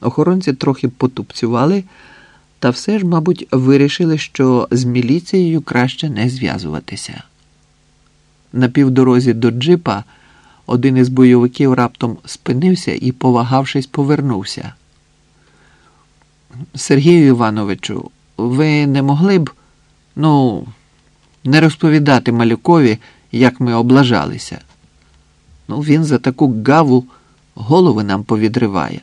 Охоронці трохи потупцювали, та все ж, мабуть, вирішили, що з міліцією краще не зв'язуватися. На півдорозі до джипа один із бойовиків раптом спинився і, повагавшись, повернувся. Сергію Івановичу, ви не могли б, ну, не розповідати малюкові, як ми облажалися. Ну, він за таку гаву голови нам повідриває.